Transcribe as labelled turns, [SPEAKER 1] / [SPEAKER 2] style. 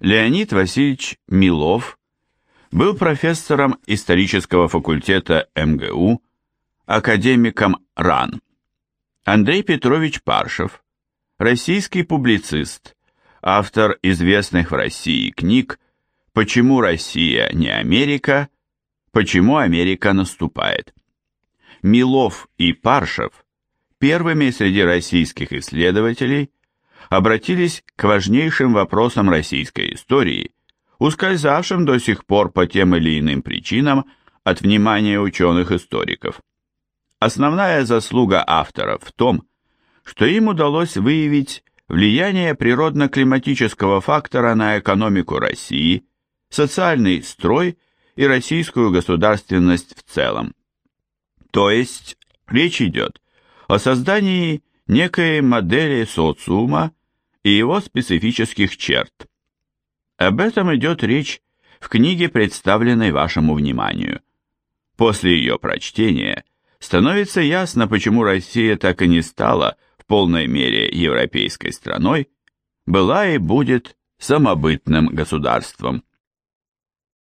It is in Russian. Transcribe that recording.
[SPEAKER 1] Леонид Васильевич Милов был профессором исторического факультета МГУ, академиком РАН. Андрей Петрович Паршев, российский публицист, автор известных в России книг «Почему Россия не Америка», «Почему Америка наступает». Милов и Паршев первыми среди российских исследователей обратились к важнейшим вопросам российской истории, ускользавшим до сих пор по тем или иным причинам от внимания ученых-историков. Основная заслуга авторов в том, что им удалось выявить влияние природно-климатического фактора на экономику России, социальный строй и российскую государственность в целом. То есть речь идет о создании некой модели социума и его специфических черт. Об этом идет речь в книге, представленной вашему вниманию. После ее прочтения становится ясно, почему Россия так и не стала в полной мере европейской страной, была и будет самобытным государством.